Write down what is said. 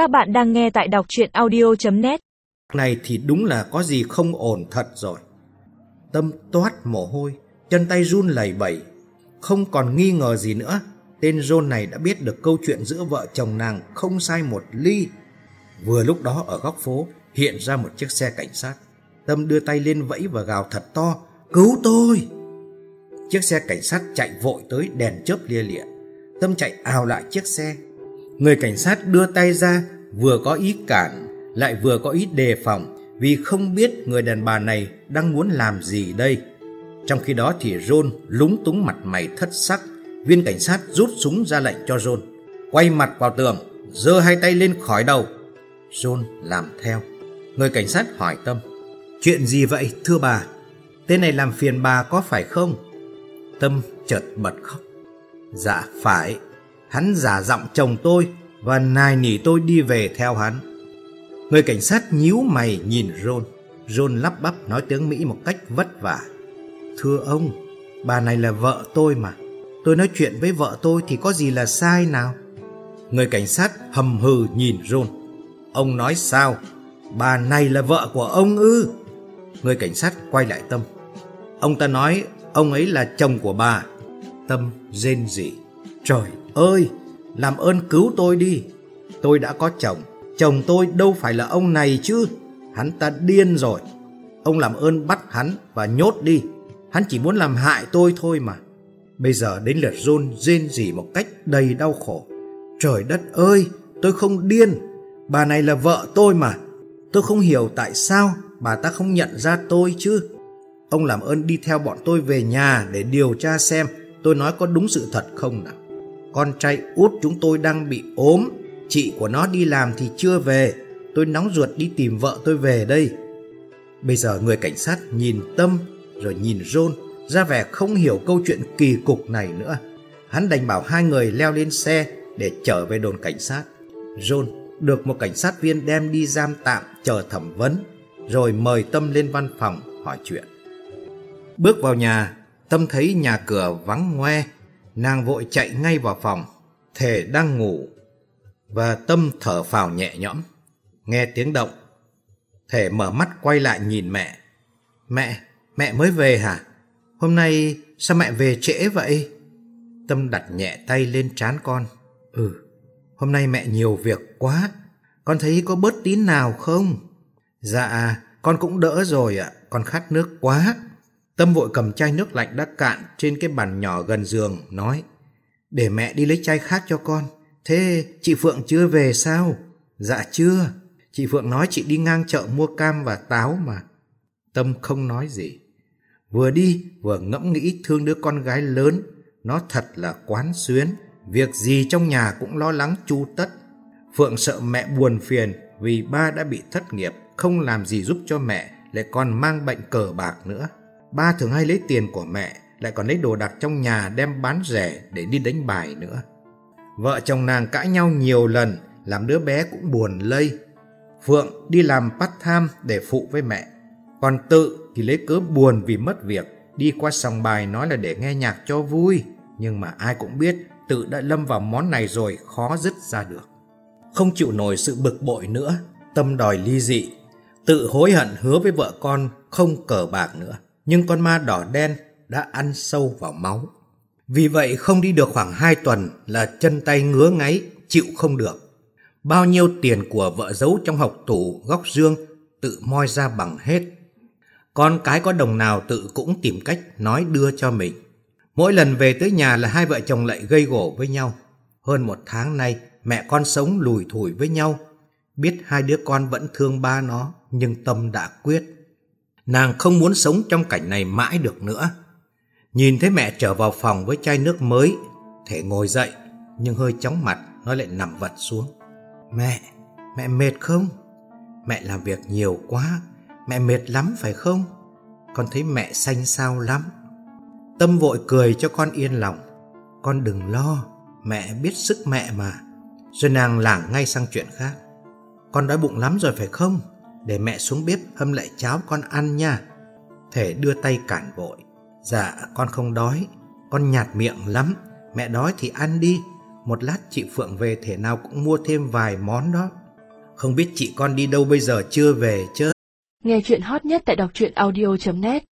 Các bạn đang nghe tại đọc chuyện audio.net Này thì đúng là có gì không ổn thật rồi. Tâm toát mồ hôi, chân tay run lẩy bẩy. Không còn nghi ngờ gì nữa, tên John này đã biết được câu chuyện giữa vợ chồng nàng không sai một ly. Vừa lúc đó ở góc phố hiện ra một chiếc xe cảnh sát. Tâm đưa tay lên vẫy và gào thật to, cứu tôi! Chiếc xe cảnh sát chạy vội tới đèn chớp lia lịa. Tâm chạy ào lại chiếc xe. Người cảnh sát đưa tay ra, vừa có ý cản, lại vừa có ý đề phòng vì không biết người đàn bà này đang muốn làm gì đây. Trong khi đó thì John lúng túng mặt mày thất sắc. Viên cảnh sát rút súng ra lệnh cho John. Quay mặt vào tường, giơ hai tay lên khỏi đầu. John làm theo. Người cảnh sát hỏi Tâm. Chuyện gì vậy thưa bà? Tên này làm phiền bà có phải không? Tâm chợt bật khóc. Dạ phải, hắn giả giọng chồng tôi và nài nỉ tôi đi về theo hắn. Người cảnh sát nhíu mày nhìn John. John lắp bắp nói tiếng Mỹ một cách vất vả. Thưa ông, bà này là vợ tôi mà. Tôi nói chuyện với vợ tôi thì có gì là sai nào? Người cảnh sát hầm hừ nhìn John. Ông nói sao? Bà này là vợ của ông ư? Người cảnh sát quay lại Tâm. Ông ta nói ông ấy là chồng của bà. Tâm rên rỉ. Trời ơi, làm ơn cứu tôi đi. Tôi đã có chồng. Chồng tôi đâu phải là ông này chứ. Hắn ta điên rồi. Ông làm ơn bắt hắn và nhốt đi. Hắn chỉ muốn làm hại tôi thôi mà. Bây giờ đến lượt John rên rỉ một cách đầy đau khổ. Trời đất ơi, tôi không điên. Bà này là vợ tôi mà. Tôi không hiểu tại sao bà ta không nhận ra tôi chứ. Ông làm ơn đi theo bọn tôi về nhà để điều tra xem tôi nói có đúng sự thật không nào. Con trai út chúng tôi đang bị ốm, chị của nó đi làm thì chưa về. Tôi nóng ruột đi tìm vợ tôi về đây. Bây giờ người cảnh sát nhìn Tâm rồi nhìn John ra vẻ không hiểu câu chuyện kỳ cục này nữa. Hắn đành bảo hai người leo lên xe để trở về đồn cảnh sát. John được một cảnh sát viên đem đi giam tạm chờ thẩm vấn rồi mời Tâm lên văn phòng hỏi chuyện. Bước vào nhà, Tâm thấy nhà cửa vắng ngoe, nàng vội chạy ngay vào phòng, thể đang ngủ, và Tâm thở phào nhẹ nhõm, nghe tiếng động. Thể mở mắt quay lại nhìn mẹ. Mẹ, mẹ mới về hả? Hôm nay sao mẹ về trễ vậy? Tâm đặt nhẹ tay lên trán con. Ừ, hôm nay mẹ nhiều việc quá, con thấy có bớt tín nào không? Dạ, con cũng đỡ rồi ạ, con khát nước quá. Tâm vội cầm chai nước lạnh đã cạn trên cái bàn nhỏ gần giường, nói Để mẹ đi lấy chai khác cho con. Thế chị Phượng chưa về sao? Dạ chưa. Chị Phượng nói chị đi ngang chợ mua cam và táo mà. Tâm không nói gì. Vừa đi vừa ngẫm nghĩ thương đứa con gái lớn. Nó thật là quán xuyến. Việc gì trong nhà cũng lo lắng chu tất. Phượng sợ mẹ buồn phiền vì ba đã bị thất nghiệp, không làm gì giúp cho mẹ, lại còn mang bệnh cờ bạc nữa. Ba thường hay lấy tiền của mẹ, lại còn lấy đồ đạc trong nhà đem bán rẻ để đi đánh bài nữa. Vợ chồng nàng cãi nhau nhiều lần, làm đứa bé cũng buồn lây. Phượng đi làm part time để phụ với mẹ. Còn tự thì lấy cớ buồn vì mất việc, đi qua sòng bài nói là để nghe nhạc cho vui. Nhưng mà ai cũng biết tự đã lâm vào món này rồi khó dứt ra được. Không chịu nổi sự bực bội nữa, tâm đòi ly dị. Tự hối hận hứa với vợ con không cờ bạc nữa nhưng con ma đỏ đen đã ăn sâu vào máu. Vì vậy không đi được khoảng 2 tuần là chân tay ngứa ngáy, chịu không được. Bao nhiêu tiền của vợ giấu trong hộc tủ góc dương tự moi ra bằng hết. Con cái có đồng nào tự cũng tìm cách nói đưa cho mình. Mỗi lần về tới nhà là hai vợ chồng lại gây gổ với nhau. Hơn một tháng nay mẹ con sống lùi thủi với nhau. Biết hai đứa con vẫn thương ba nó nhưng tâm đã quyết. Nàng không muốn sống trong cảnh này mãi được nữa. Nhìn thấy mẹ trở vào phòng với chai nước mới, thể ngồi dậy, nhưng hơi chóng mặt, nó lại nằm vật xuống. Mẹ, mẹ mệt không? Mẹ làm việc nhiều quá, mẹ mệt lắm phải không? Con thấy mẹ xanh xao lắm. Tâm vội cười cho con yên lòng. Con đừng lo, mẹ biết sức mẹ mà. Rồi nàng lảng ngay sang chuyện khác. Con đói bụng lắm rồi phải không? Để mẹ xuống bếp hâm lại cháo con ăn nha. Thể đưa tay cản vội. Dạ con không đói. Con nhạt miệng lắm. Mẹ đói thì ăn đi. Một lát chị Phượng về thể nào cũng mua thêm vài món đó. Không biết chị con đi đâu bây giờ chưa về chứ? Nghe chuyện hot nhất tại đọc truyện audio.net